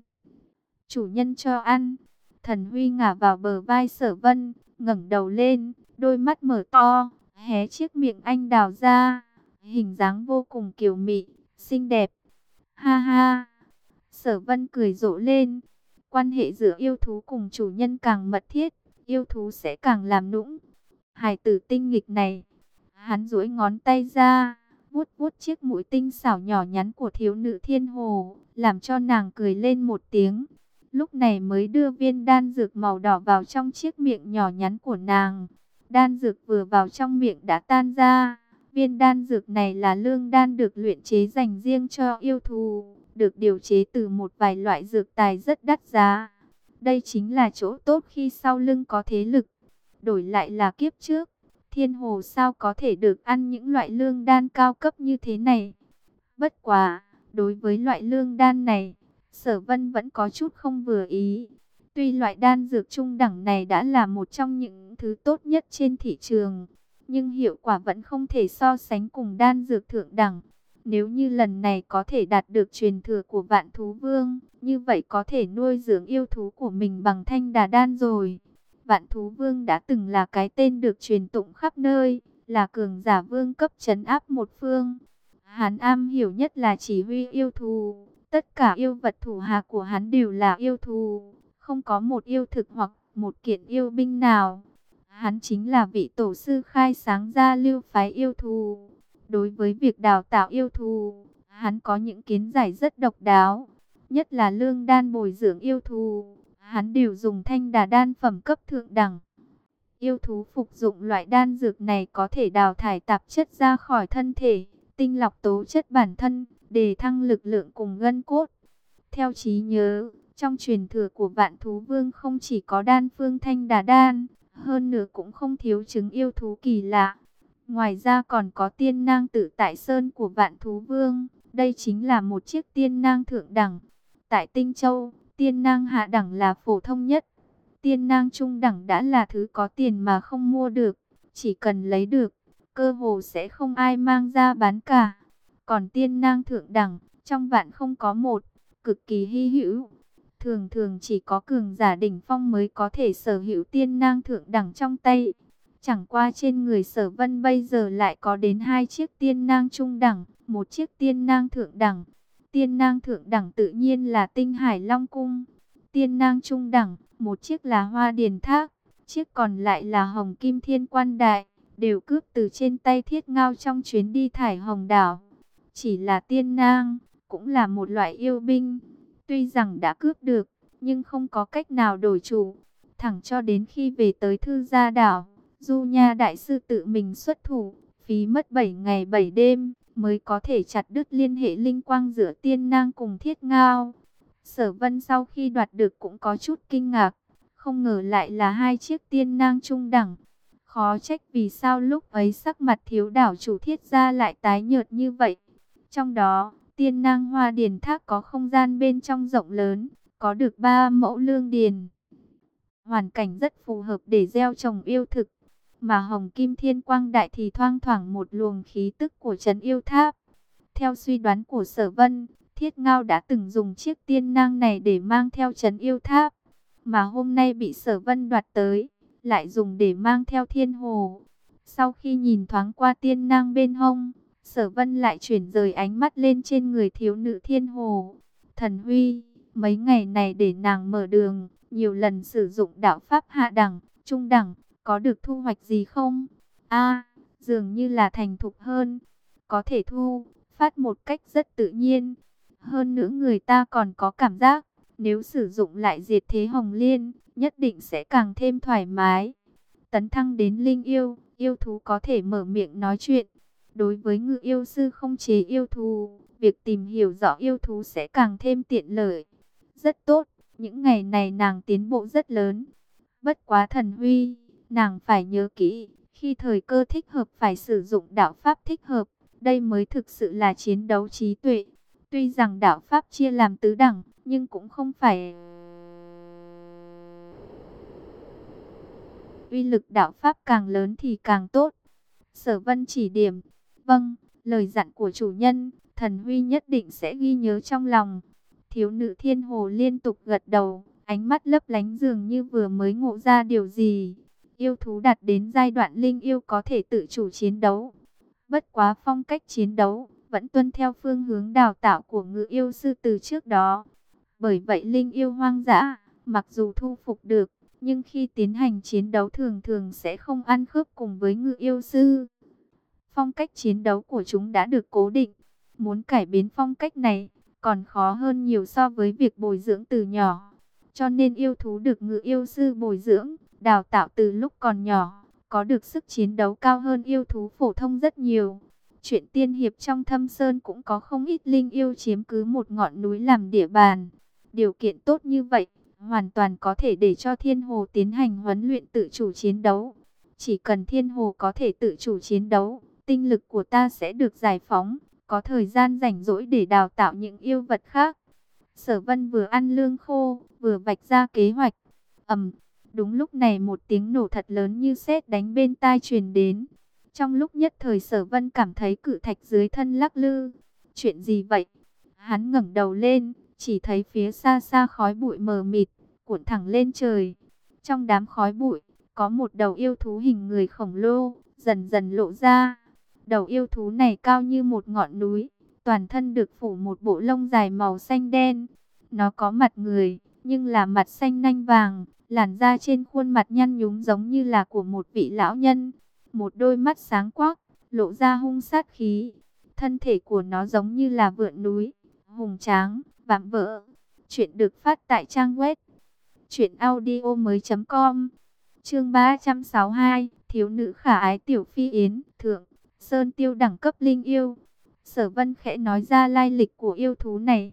Chủ nhân cho ăn. Thần Huy ngả vào bờ vai sở vân, ngẩng đầu lên, đôi mắt mở to, hé chiếc miệng anh đào ra hình dáng vô cùng kiều mị, xinh đẹp. Ha ha! Sở vân cười rộ lên. Quan hệ giữa yêu thú cùng chủ nhân càng mật thiết, yêu thú sẽ càng làm nũng. Hải tử tinh nghịch này, hắn duỗi ngón tay ra, vuốt vuốt chiếc mũi tinh xảo nhỏ nhắn của thiếu nữ thiên hồ, làm cho nàng cười lên một tiếng. lúc này mới đưa viên đan dược màu đỏ vào trong chiếc miệng nhỏ nhắn của nàng. Đan dược vừa vào trong miệng đã tan ra. Viên đan dược này là lương đan được luyện chế dành riêng cho yêu thú được điều chế từ một vài loại dược tài rất đắt giá. Đây chính là chỗ tốt khi sau lưng có thế lực. Đổi lại là kiếp trước, thiên hồ sao có thể được ăn những loại lương đan cao cấp như thế này. Bất quá, đối với loại lương đan này, sở vân vẫn có chút không vừa ý. Tuy loại đan dược trung đẳng này đã là một trong những thứ tốt nhất trên thị trường, nhưng hiệu quả vẫn không thể so sánh cùng đan dược thượng đẳng. Nếu như lần này có thể đạt được truyền thừa của vạn thú vương, như vậy có thể nuôi dưỡng yêu thú của mình bằng thanh đà đan rồi. Vạn thú vương đã từng là cái tên được truyền tụng khắp nơi, là cường giả vương cấp chấn áp một phương. Hắn am hiểu nhất là chỉ huy yêu thú, tất cả yêu vật thủ hạ của hắn đều là yêu thú, không có một yêu thực hoặc một kiện yêu binh nào. Hắn chính là vị tổ sư khai sáng ra lưu phái yêu thú. Đối với việc đào tạo yêu thú, hắn có những kiến giải rất độc đáo, nhất là lương đan bồi dưỡng yêu thú. Hắn đều dùng thanh đà đan phẩm cấp thượng đẳng. Yêu thú phục dụng loại đan dược này có thể đào thải tạp chất ra khỏi thân thể, tinh lọc tố chất bản thân, để thăng lực lượng cùng gân cốt. Theo trí nhớ, trong truyền thừa của vạn thú vương không chỉ có đan phương thanh đà đan, hơn nữa cũng không thiếu chứng yêu thú kỳ lạ. Ngoài ra còn có tiên nang tự tại sơn của vạn thú vương, đây chính là một chiếc tiên nang thượng đẳng. Tại Tinh Châu, tiên nang hạ đẳng là phổ thông nhất. Tiên nang trung đẳng đã là thứ có tiền mà không mua được, chỉ cần lấy được, cơ hồ sẽ không ai mang ra bán cả. Còn tiên nang thượng đẳng, trong vạn không có một, cực kỳ hy hữu. Thường thường chỉ có cường giả đỉnh phong mới có thể sở hữu tiên nang thượng đẳng trong tay. Chẳng qua trên người sở vân bây giờ lại có đến hai chiếc tiên nang trung đẳng, một chiếc tiên nang thượng đẳng. Tiên nang thượng đẳng tự nhiên là tinh hải long cung. Tiên nang trung đẳng, một chiếc là hoa điền thác, chiếc còn lại là hồng kim thiên quan đại, đều cướp từ trên tay thiết ngao trong chuyến đi thải hồng đảo. Chỉ là tiên nang, cũng là một loại yêu binh. Tuy rằng đã cướp được, nhưng không có cách nào đổi chủ. Thẳng cho đến khi về tới thư gia đảo, Du Nha Đại Sư tự mình xuất thủ, phí mất 7 ngày 7 đêm, mới có thể chặt đứt liên hệ linh quang giữa tiên nang cùng thiết ngao. Sở vân sau khi đoạt được cũng có chút kinh ngạc, không ngờ lại là hai chiếc tiên nang trung đẳng. Khó trách vì sao lúc ấy sắc mặt thiếu đảo chủ thiết gia lại tái nhợt như vậy. Trong đó, tiên nang hoa điền thác có không gian bên trong rộng lớn, có được ba mẫu lương điền. Hoàn cảnh rất phù hợp để gieo trồng yêu thực. Mà hồng kim thiên quang đại thì thoang thoảng một luồng khí tức của trấn yêu tháp. Theo suy đoán của sở vân, thiết ngao đã từng dùng chiếc tiên nang này để mang theo trấn yêu tháp. Mà hôm nay bị sở vân đoạt tới, lại dùng để mang theo thiên hồ. Sau khi nhìn thoáng qua tiên nang bên hông, Sở vân lại chuyển rời ánh mắt lên trên người thiếu nữ thiên hồ. Thần Huy, mấy ngày này để nàng mở đường, nhiều lần sử dụng đạo pháp hạ đẳng, trung đẳng, có được thu hoạch gì không? A, dường như là thành thục hơn, có thể thu, phát một cách rất tự nhiên. Hơn nữa người ta còn có cảm giác, nếu sử dụng lại diệt thế hồng liên, nhất định sẽ càng thêm thoải mái. Tấn thăng đến linh yêu, yêu thú có thể mở miệng nói chuyện, Đối với ngự yêu sư không chế yêu thú, việc tìm hiểu rõ yêu thú sẽ càng thêm tiện lợi. Rất tốt, những ngày này nàng tiến bộ rất lớn. Bất quá thần huy, nàng phải nhớ kỹ, khi thời cơ thích hợp phải sử dụng đạo pháp thích hợp. Đây mới thực sự là chiến đấu trí tuệ. Tuy rằng đạo pháp chia làm tứ đẳng, nhưng cũng không phải... Uy lực đạo pháp càng lớn thì càng tốt. Sở vân chỉ điểm, Vâng, lời dặn của chủ nhân, thần huy nhất định sẽ ghi nhớ trong lòng. Thiếu nữ thiên hồ liên tục gật đầu, ánh mắt lấp lánh dường như vừa mới ngộ ra điều gì. Yêu thú đạt đến giai đoạn linh yêu có thể tự chủ chiến đấu. Bất quá phong cách chiến đấu, vẫn tuân theo phương hướng đào tạo của ngự yêu sư từ trước đó. Bởi vậy linh yêu hoang dã, mặc dù thu phục được, nhưng khi tiến hành chiến đấu thường thường sẽ không ăn khớp cùng với ngự yêu sư. Phong cách chiến đấu của chúng đã được cố định. Muốn cải biến phong cách này còn khó hơn nhiều so với việc bồi dưỡng từ nhỏ. cho nên yêu thú được ngự yêu sư bồi dưỡng, đào tạo từ lúc còn nhỏ, có được sức chiến đấu cao hơn yêu thú phổ thông rất nhiều. Chuyện tiên hiệp trong thâm sơn cũng có không ít linh yêu chiếm cứ một ngọn núi làm địa bàn. Điều kiện tốt như vậy, hoàn toàn có thể để cho thiên hồ tiến hành huấn luyện tự chủ chiến đấu. Chỉ cần thiên hồ có thể tự chủ chiến đấu, tinh lực của ta sẽ được giải phóng, có thời gian rảnh rỗi để đào tạo những yêu vật khác. Sở vân vừa ăn lương khô, vừa vạch ra kế hoạch. ầm, đúng lúc này một tiếng nổ thật lớn như sét đánh bên tai truyền đến. Trong lúc nhất thời sở vân cảm thấy cự thạch dưới thân lắc lư. Chuyện gì vậy? Hắn ngẩng đầu lên, chỉ thấy phía xa xa khói bụi mờ mịt, cuộn thẳng lên trời. Trong đám khói bụi, có một đầu yêu thú hình người khổng lồ, dần dần lộ ra. Đầu yêu thú này cao như một ngọn núi, toàn thân được phủ một bộ lông dài màu xanh đen. Nó có mặt người, nhưng là mặt xanh nanh vàng, làn da trên khuôn mặt nhăn nhúm giống như là của một vị lão nhân. Một đôi mắt sáng quắc, lộ ra hung sát khí. Thân thể của nó giống như là vượn núi, hùng tráng, vạm vỡ. Chuyện được phát tại trang web truyệnaudiomoi.com. Chương 362, thiếu nữ khả ái tiểu phi yến, thượng, sơn tiêu đẳng cấp linh yêu. Sở Vân khẽ nói ra lai lịch của yêu thú này.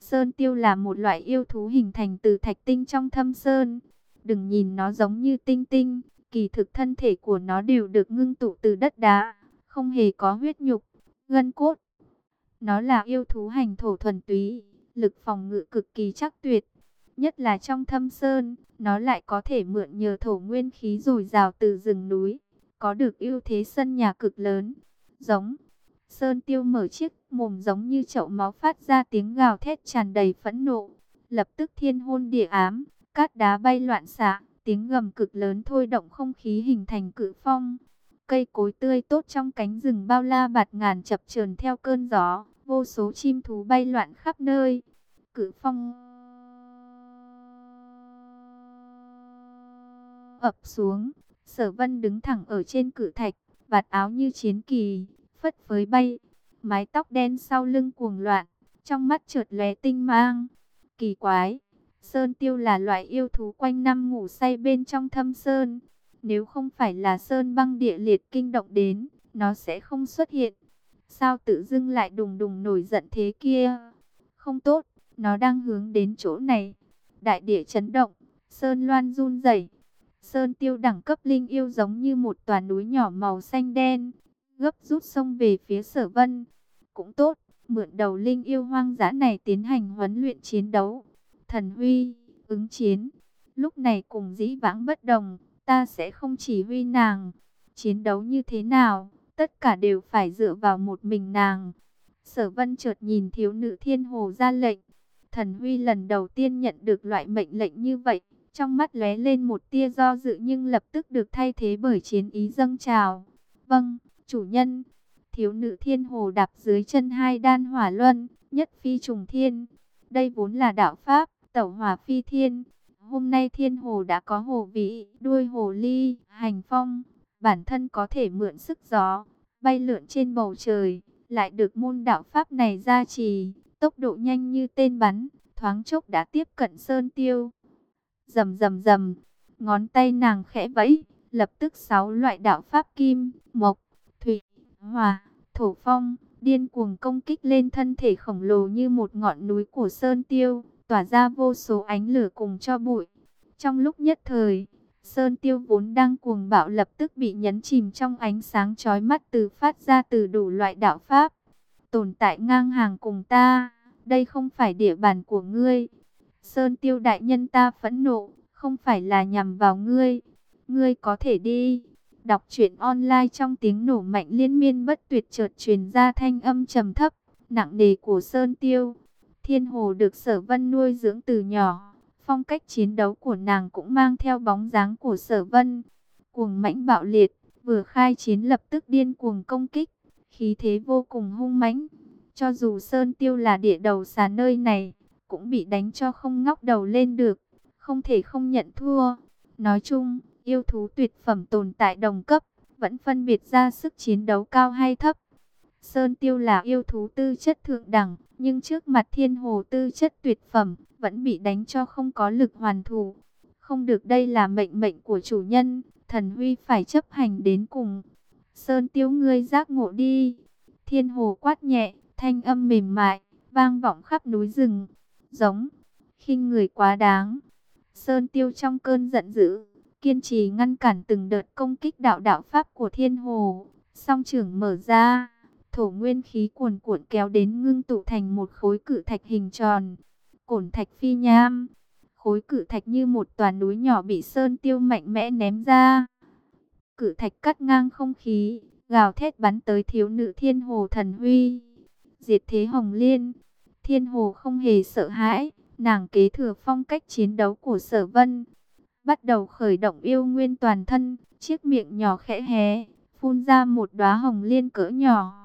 Sơn tiêu là một loại yêu thú hình thành từ thạch tinh trong thâm sơn. Đừng nhìn nó giống như tinh tinh, kỳ thực thân thể của nó đều được ngưng tụ từ đất đá, không hề có huyết nhục, gân cốt. Nó là yêu thú hành thổ thuần túy, lực phòng ngự cực kỳ chắc tuyệt. Nhất là trong thâm sơn, nó lại có thể mượn nhờ thổ nguyên khí dồi dào từ rừng núi, có được ưu thế sân nhà cực lớn. Giống, sơn tiêu mở chiếc mồm giống như chậu máu phát ra tiếng gào thét tràn đầy phẫn nộ. Lập tức thiên hôn địa ám, cát đá bay loạn xạ, tiếng gầm cực lớn thôi động không khí hình thành cự phong. Cây cối tươi tốt trong cánh rừng bao la bạt ngàn chập chờn theo cơn gió, vô số chim thú bay loạn khắp nơi. Cự phong ập xuống, sở vân đứng thẳng ở trên cự thạch, vạt áo như chiến kỳ, phất phới bay, mái tóc đen sau lưng cuồng loạn, trong mắt chợt lóe tinh mang. Kỳ quái, Sơn Tiêu là loại yêu thú quanh năm ngủ say bên trong thâm sơn. Nếu không phải là Sơn băng địa liệt kinh động đến, nó sẽ không xuất hiện. Sao tự dưng lại đùng đùng nổi giận thế kia? Không tốt, nó đang hướng đến chỗ này. Đại địa chấn động, Sơn loan run rẩy. Sơn Tiêu đẳng cấp linh yêu giống như một tòa núi nhỏ màu xanh đen, gấp rút sông về phía Sở Vân. Cũng tốt, mượn đầu linh yêu hoang dã này tiến hành huấn luyện chiến đấu thần huy, ứng chiến. Lúc này cùng dĩ vãng bất đồng, ta sẽ không chỉ huy nàng. Chiến đấu như thế nào, tất cả đều phải dựa vào một mình nàng. Sở vân chợt nhìn thiếu nữ thiên hồ ra lệnh. Thần huy lần đầu tiên nhận được loại mệnh lệnh như vậy. Trong mắt lóe lên một tia do dự nhưng lập tức được thay thế bởi chiến ý dâng trào. Vâng, chủ nhân. Thiếu nữ thiên hồ đạp dưới chân hai đan hỏa luân, nhất phi trùng thiên. Đây vốn là đạo Pháp, tẩu hỏa phi thiên. Hôm nay thiên hồ đã có hồ vị, đuôi hồ ly, hành phong, bản thân có thể mượn sức gió, bay lượn trên bầu trời, lại được môn đạo pháp này gia trì, tốc độ nhanh như tên bắn, thoáng chốc đã tiếp cận sơn tiêu. Rầm rầm rầm, ngón tay nàng khẽ vẫy, lập tức sáu loại đạo pháp kim, mộc, thủy, hỏa, thổ phong, điên cuồng công kích lên thân thể khổng lồ như một ngọn núi của sơn tiêu tỏa ra vô số ánh lửa cùng cho bụi. Trong lúc nhất thời, Sơn Tiêu vốn đang cuồng bạo lập tức bị nhấn chìm trong ánh sáng chói mắt từ phát ra từ đủ loại đạo pháp. Tồn tại ngang hàng cùng ta, đây không phải địa bàn của ngươi. Sơn Tiêu đại nhân ta phẫn nộ, không phải là nhằm vào ngươi. Ngươi có thể đi. Đọc truyện online trong tiếng nổ mạnh liên miên bất tuyệt chợt truyền ra thanh âm trầm thấp, nặng nề của Sơn Tiêu. Thiên Hồ được Sở Vân nuôi dưỡng từ nhỏ, phong cách chiến đấu của nàng cũng mang theo bóng dáng của Sở Vân. Cuồng mãnh bạo liệt, vừa khai chiến lập tức điên cuồng công kích, khí thế vô cùng hung mãnh. Cho dù Sơn Tiêu là địa đầu xà nơi này, cũng bị đánh cho không ngóc đầu lên được, không thể không nhận thua. Nói chung, yêu thú tuyệt phẩm tồn tại đồng cấp, vẫn phân biệt ra sức chiến đấu cao hay thấp. Sơn Tiêu là yêu thú tư chất thượng đẳng, nhưng trước mặt thiên hồ tư chất tuyệt phẩm, vẫn bị đánh cho không có lực hoàn thủ. Không được đây là mệnh mệnh của chủ nhân, thần huy phải chấp hành đến cùng. Sơn tiêu ngươi giác ngộ đi. Thiên hồ quát nhẹ, thanh âm mềm mại, vang vọng khắp núi rừng. Giống, khinh người quá đáng. Sơn tiêu trong cơn giận dữ, kiên trì ngăn cản từng đợt công kích đạo đạo pháp của thiên hồ. Song trưởng mở ra, thổ nguyên khí cuồn cuộn kéo đến ngưng tụ thành một khối cự thạch hình tròn. Cổn thạch phi nham, khối cự thạch như một tòa núi nhỏ bị sơn tiêu mạnh mẽ ném ra. Cự thạch cắt ngang không khí, gào thét bắn tới thiếu nữ thiên hồ thần huy. Diệt thế hồng liên, thiên hồ không hề sợ hãi, nàng kế thừa phong cách chiến đấu của sở vân. Bắt đầu khởi động yêu nguyên toàn thân, chiếc miệng nhỏ khẽ hé, phun ra một đóa hồng liên cỡ nhỏ.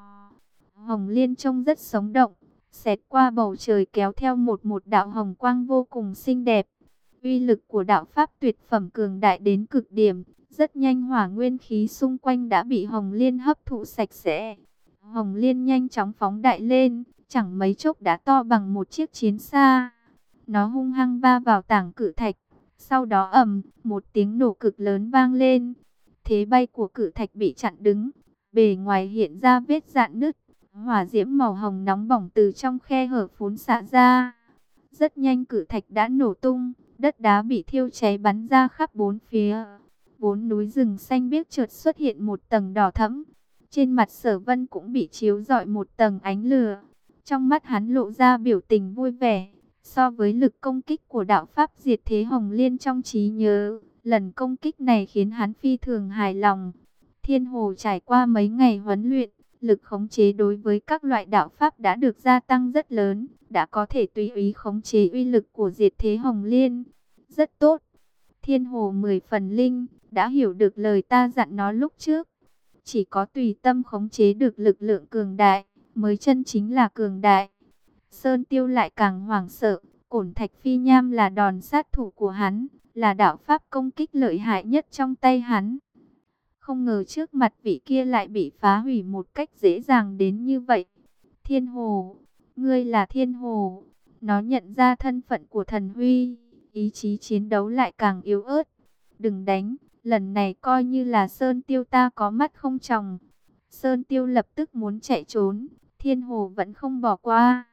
Hồng liên trông rất sống động, xẹt qua bầu trời kéo theo một một đạo hồng quang vô cùng xinh đẹp. Uy lực của đạo pháp tuyệt phẩm cường đại đến cực điểm, rất nhanh hỏa nguyên khí xung quanh đã bị Hồng Liên hấp thụ sạch sẽ. Hồng Liên nhanh chóng phóng đại lên, chẳng mấy chốc đã to bằng một chiếc chiến xa. Nó hung hăng va vào tảng cự thạch, sau đó ầm, một tiếng nổ cực lớn vang lên. Thế bay của cự thạch bị chặn đứng, bề ngoài hiện ra vết dạn nứt, hỏa diễm màu hồng nóng bỏng từ trong khe hở phún xạ ra. Rất nhanh cự thạch đã nổ tung, đất đá bị thiêu cháy bắn ra khắp bốn phía. Bốn núi rừng xanh biếc chợt xuất hiện một tầng đỏ thẫm. Trên mặt sở vân cũng bị chiếu rọi một tầng ánh lửa. Trong mắt hắn lộ ra biểu tình vui vẻ. So với lực công kích của đạo Pháp diệt thế Hồng Liên trong trí nhớ, lần công kích này khiến hắn phi thường hài lòng. Thiên Hồ trải qua mấy ngày huấn luyện, lực khống chế đối với các loại đạo Pháp đã được gia tăng rất lớn, đã có thể tùy ý khống chế uy lực của diệt thế Hồng Liên. Rất tốt. Thiên Hồ mười phần linh, đã hiểu được lời ta dặn nó lúc trước. Chỉ có tùy tâm khống chế được lực lượng cường đại, mới chân chính là cường đại. Sơn Tiêu lại càng hoảng sợ, cổn thạch phi nham là đòn sát thủ của hắn, là đạo pháp công kích lợi hại nhất trong tay hắn. Không ngờ trước mặt vị kia lại bị phá hủy một cách dễ dàng đến như vậy. Thiên Hồ, ngươi là Thiên Hồ. Nó nhận ra thân phận của thần Huy, ý chí chiến đấu lại càng yếu ớt. Đừng đánh, lần này coi như là Sơn Tiêu ta có mắt không tròng. Sơn Tiêu lập tức muốn chạy trốn, Thiên Hồ vẫn không bỏ qua.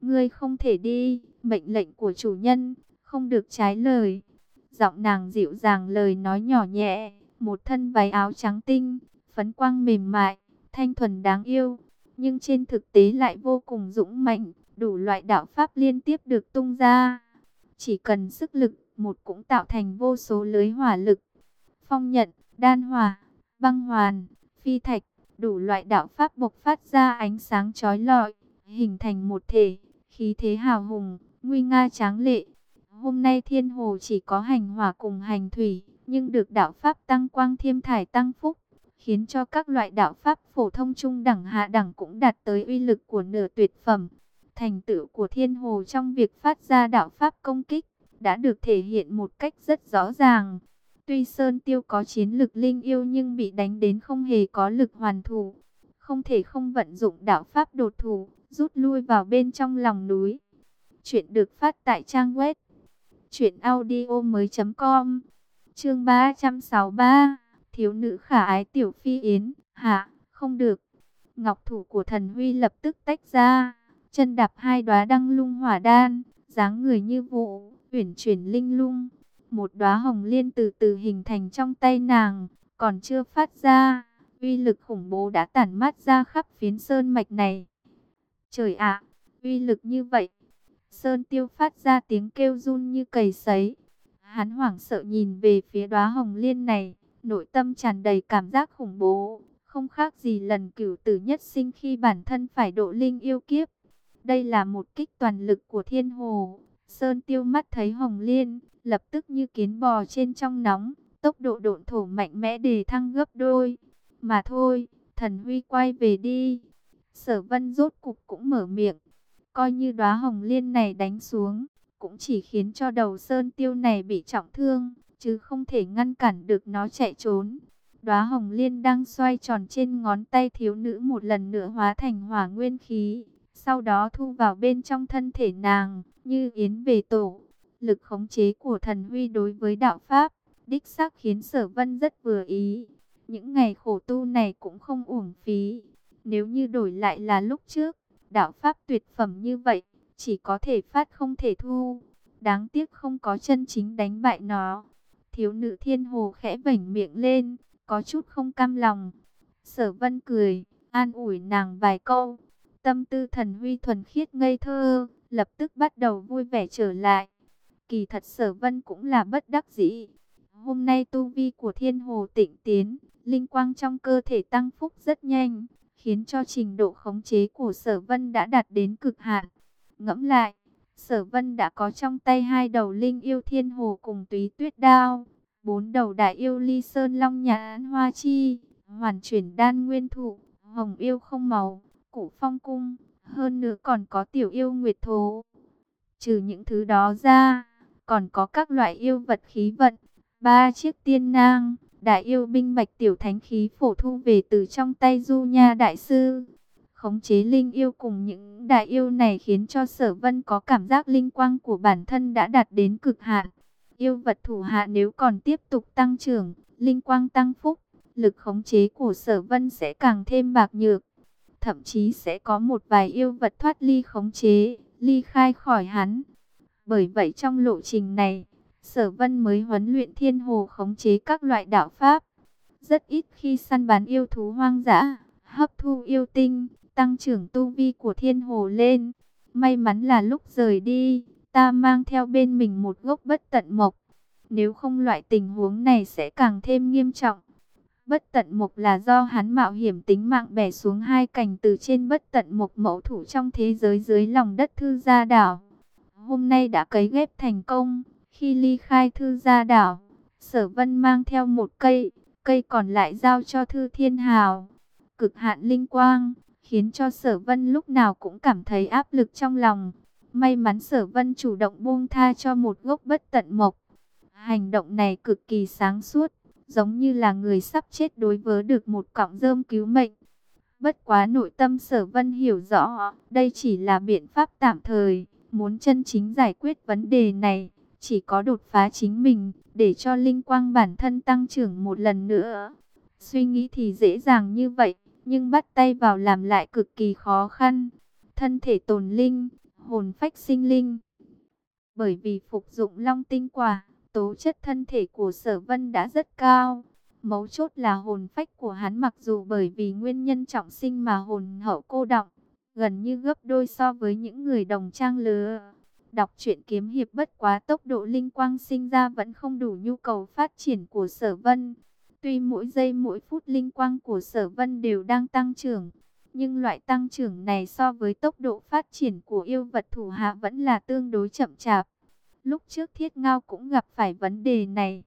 Ngươi không thể đi, mệnh lệnh của chủ nhân, không được trái lời. Giọng nàng dịu dàng lời nói nhỏ nhẹ, một thân váy áo trắng tinh, phấn quang mềm mại, thanh thuần đáng yêu. Nhưng trên thực tế lại vô cùng dũng mạnh, đủ loại đạo pháp liên tiếp được tung ra. Chỉ cần sức lực, một cũng tạo thành vô số lưới hỏa lực. Phong nhận, đan hỏa, băng hoàn, phi thạch, đủ loại đạo pháp bộc phát ra ánh sáng chói lọi, hình thành một thể, khí thế hào hùng, nguy nga tráng lệ. Hôm nay thiên hồ chỉ có hành hỏa cùng hành thủy, nhưng được đạo pháp tăng quang thiêm thải tăng phúc, khiến cho các loại đạo pháp phổ thông trung đẳng hạ đẳng cũng đạt tới uy lực của nửa tuyệt phẩm. Thành tựu của thiên hồ trong việc phát ra đạo pháp công kích, đã được thể hiện một cách rất rõ ràng. Tuy Sơn Tiêu có chiến lực linh yêu nhưng bị đánh đến không hề có lực hoàn thủ. Không thể không vận dụng đạo pháp đột thủ, rút lui vào bên trong lòng núi. Chuyện được phát tại trang web truyệnaudiomoi.com. Chương 363, thiếu nữ khả ái tiểu phi yến, hạ, không được. Ngọc thủ của thần huy lập tức tách ra, chân đạp hai đóa đăng lung hỏa đan, dáng người như vụ, uyển chuyển linh lung. Một đóa hồng liên từ từ hình thành trong tay nàng, còn chưa phát ra, uy lực khủng bố đã tản mát ra khắp phiến sơn mạch này. Trời ạ, uy lực như vậy. Sơn tiêu phát ra tiếng kêu run như cầy sấy. Hắn hoảng sợ nhìn về phía đóa hồng liên này, nội tâm tràn đầy cảm giác khủng bố, không khác gì lần cửu tử nhất sinh khi bản thân phải độ linh yêu kiếp. Đây là một kích toàn lực của thiên hồ. Sơn tiêu mắt thấy hồng liên, lập tức như kiến bò trên trong nóng, tốc độ độn thổ mạnh mẽ đề thăng gấp đôi. Mà thôi, thần huy quay về đi. Sở vân rốt cục cũng mở miệng. Coi như đóa hồng liên này đánh xuống, cũng chỉ khiến cho đầu sơn tiêu này bị trọng thương, chứ không thể ngăn cản được nó chạy trốn. Đóa hồng liên đang xoay tròn trên ngón tay thiếu nữ một lần nữa hóa thành hỏa nguyên khí, sau đó thu vào bên trong thân thể nàng, như yến về tổ. Lực khống chế của thần huy đối với đạo Pháp, đích xác khiến sở vân rất vừa ý. Những ngày khổ tu này cũng không uổng phí. Nếu như đổi lại là lúc trước, đạo Pháp tuyệt phẩm như vậy, chỉ có thể phát không thể thu. Đáng tiếc không có chân chính đánh bại nó. Thiếu nữ thiên hồ khẽ vảnh miệng lên, có chút không cam lòng. Sở vân cười, an ủi nàng vài câu. Tâm tư thần huy thuần khiết ngây thơ, lập tức bắt đầu vui vẻ trở lại. Kỳ thật sở vân cũng là bất đắc dĩ. Hôm nay tu vi của thiên hồ tịnh tiến, linh quang trong cơ thể tăng phúc rất nhanh, khiến cho trình độ khống chế của sở vân đã đạt đến cực hạn. Ngẫm lại, sở vân đã có trong tay hai đầu linh yêu thiên hồ cùng túy tuyết đao, bốn đầu đại yêu ly sơn long nhãn hoa chi, hoàn chuyển đan nguyên thụ, hồng yêu không màu, củ phong cung, hơn nữa còn có tiểu yêu nguyệt thố. Trừ những thứ đó ra, còn có các loại yêu vật khí vận, ba chiếc tiên nang, đại yêu binh bạch tiểu thánh khí phổ thu về từ trong tay du nha đại sư. Khống chế linh yêu cùng những đại yêu này khiến cho sở vân có cảm giác linh quang của bản thân đã đạt đến cực hạn. Yêu vật thủ hạ nếu còn tiếp tục tăng trưởng, linh quang tăng phúc, lực khống chế của sở vân sẽ càng thêm bạc nhược. Thậm chí sẽ có một vài yêu vật thoát ly khống chế, ly khai khỏi hắn. Bởi vậy trong lộ trình này, sở vân mới huấn luyện thiên hồ khống chế các loại đạo pháp. Rất ít khi săn bắn yêu thú hoang dã, hấp thu yêu tinh, tăng trưởng tu vi của thiên hồ lên. May mắn là lúc rời đi, ta mang theo bên mình một gốc bất tận mộc. Nếu không loại tình huống này sẽ càng thêm nghiêm trọng. Bất tận mộc là do hắn mạo hiểm tính mạng bẻ xuống hai cành từ trên bất tận mộc mẫu thủ trong thế giới dưới lòng đất thư gia đảo. Hôm nay đã cấy ghép thành công, khi ly khai thư gia đảo, sở vân mang theo một cây, cây còn lại giao cho thư thiên hào. Cực hạn linh quang, khiến cho sở vân lúc nào cũng cảm thấy áp lực trong lòng. May mắn sở vân chủ động buông tha cho một gốc bất tận mộc. Hành động này cực kỳ sáng suốt, giống như là người sắp chết đối với được một cọng rơm cứu mệnh. Bất quá nội tâm sở vân hiểu rõ, đây chỉ là biện pháp tạm thời, muốn chân chính giải quyết vấn đề này, chỉ có đột phá chính mình, để cho linh quang bản thân tăng trưởng một lần nữa. Suy nghĩ thì dễ dàng như vậy, nhưng bắt tay vào làm lại cực kỳ khó khăn. Thân thể tồn linh, hồn phách sinh linh. Bởi vì phục dụng long tinh quả, tố chất thân thể của sở vân đã rất cao. Mấu chốt là hồn phách của hắn mặc dù bởi vì nguyên nhân trọng sinh mà hồn hậu cô động, gần như gấp đôi so với những người đồng trang lứa. Đọc truyện kiếm hiệp bất quá tốc độ linh quang sinh ra vẫn không đủ nhu cầu phát triển của sở vân. Tuy mỗi giây mỗi phút linh quang của sở vân đều đang tăng trưởng, nhưng loại tăng trưởng này so với tốc độ phát triển của yêu vật thủ hạ vẫn là tương đối chậm chạp. Lúc trước thiết ngao cũng gặp phải vấn đề này.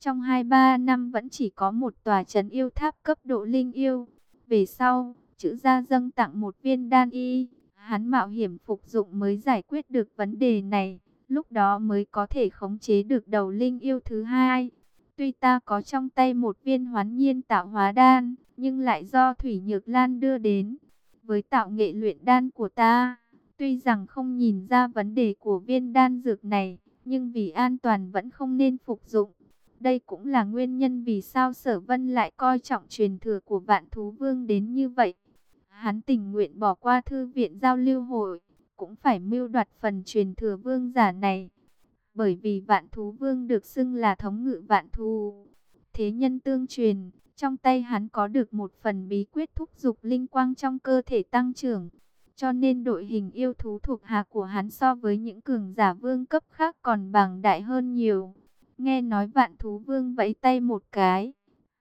Trong 2-3 năm vẫn chỉ có một tòa trấn yêu tháp cấp độ linh yêu. Về sau, chữ gia dâng tặng một viên đan y. Hắn mạo hiểm phục dụng mới giải quyết được vấn đề này. Lúc đó mới có thể khống chế được đầu linh yêu thứ hai. Tuy ta có trong tay một viên hoán nhiên tạo hóa đan, nhưng lại do Thủy Nhược Lan đưa đến. Với tạo nghệ luyện đan của ta, tuy rằng không nhìn ra vấn đề của viên đan dược này, nhưng vì an toàn vẫn không nên phục dụng. Đây cũng là nguyên nhân vì sao sở vân lại coi trọng truyền thừa của vạn thú vương đến như vậy. Hắn tình nguyện bỏ qua thư viện giao lưu hội, cũng phải mưu đoạt phần truyền thừa vương giả này. Bởi vì vạn thú vương được xưng là thống ngự vạn thú. Thế nhân tương truyền, trong tay hắn có được một phần bí quyết thúc dục linh quang trong cơ thể tăng trưởng. Cho nên đội hình yêu thú thuộc hạ của hắn so với những cường giả vương cấp khác còn bằng đại hơn nhiều. Nghe nói vạn thú vương vẫy tay một cái.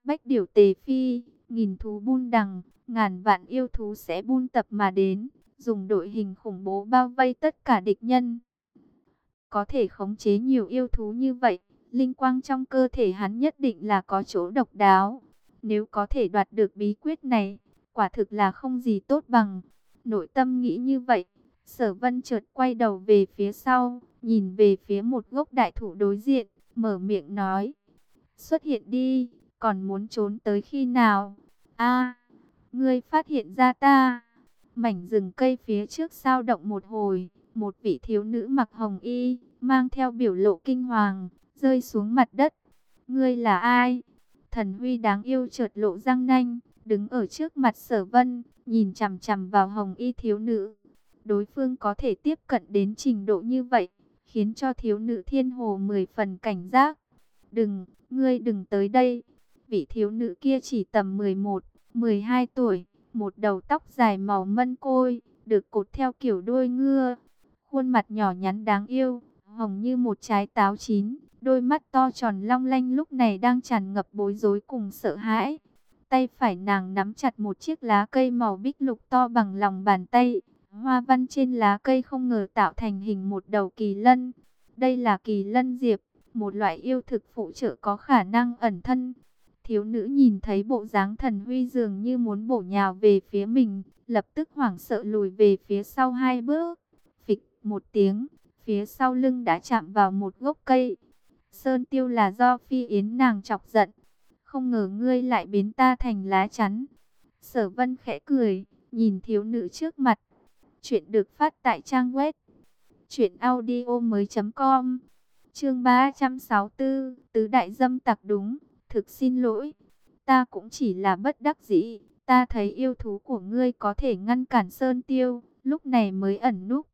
Bách điểu tề phi, nghìn thú buôn đằng, ngàn vạn yêu thú sẽ buôn tập mà đến. Dùng đội hình khủng bố bao vây tất cả địch nhân. Có thể khống chế nhiều yêu thú như vậy, linh quang trong cơ thể hắn nhất định là có chỗ độc đáo. Nếu có thể đoạt được bí quyết này, quả thực là không gì tốt bằng. Nội tâm nghĩ như vậy, sở vân chợt quay đầu về phía sau, nhìn về phía một gốc đại thụ đối diện, mở miệng nói. Xuất hiện đi, còn muốn trốn tới khi nào? a ngươi phát hiện ra ta. Mảnh rừng cây phía trước sao động một hồi, một vị thiếu nữ mặc hồng y, mang theo biểu lộ kinh hoàng, rơi xuống mặt đất. Ngươi là ai? Thần Huy đáng yêu chợt lộ răng nanh, đứng ở trước mặt sở vân, nhìn chằm chằm vào hồng y thiếu nữ. Đối phương có thể tiếp cận đến trình độ như vậy, khiến cho thiếu nữ thiên hồ mười phần cảnh giác. Đừng, ngươi đừng tới đây. Vị thiếu nữ kia chỉ tầm 11, 12 tuổi, một đầu tóc dài màu mân côi, được cột theo kiểu đuôi ngưa. Khuôn mặt nhỏ nhắn đáng yêu, hồng như một trái táo chín, đôi mắt to tròn long lanh lúc này đang tràn ngập bối rối cùng sợ hãi. Tay phải nàng nắm chặt một chiếc lá cây màu bích lục to bằng lòng bàn tay. Hoa văn trên lá cây không ngờ tạo thành hình một đầu kỳ lân. Đây là kỳ lân diệp, một loại yêu thực phụ trợ có khả năng ẩn thân. Thiếu nữ nhìn thấy bộ dáng thần huy dường như muốn bổ nhào về phía mình, lập tức hoảng sợ lùi về phía sau hai bước. Một tiếng, phía sau lưng đã chạm vào một gốc cây. Sơn tiêu là do phi yến nàng chọc giận. Không ngờ ngươi lại biến ta thành lá chắn. Sở vân khẽ cười, nhìn thiếu nữ trước mặt. Chuyện được phát tại trang web. Chuyện audio mới com. Chương 364, Tứ Đại Dâm Tặc đúng thực xin lỗi, ta cũng chỉ là bất đắc dĩ, ta thấy yêu thú của ngươi có thể ngăn cản sơn tiêu, lúc này mới ẩn núp,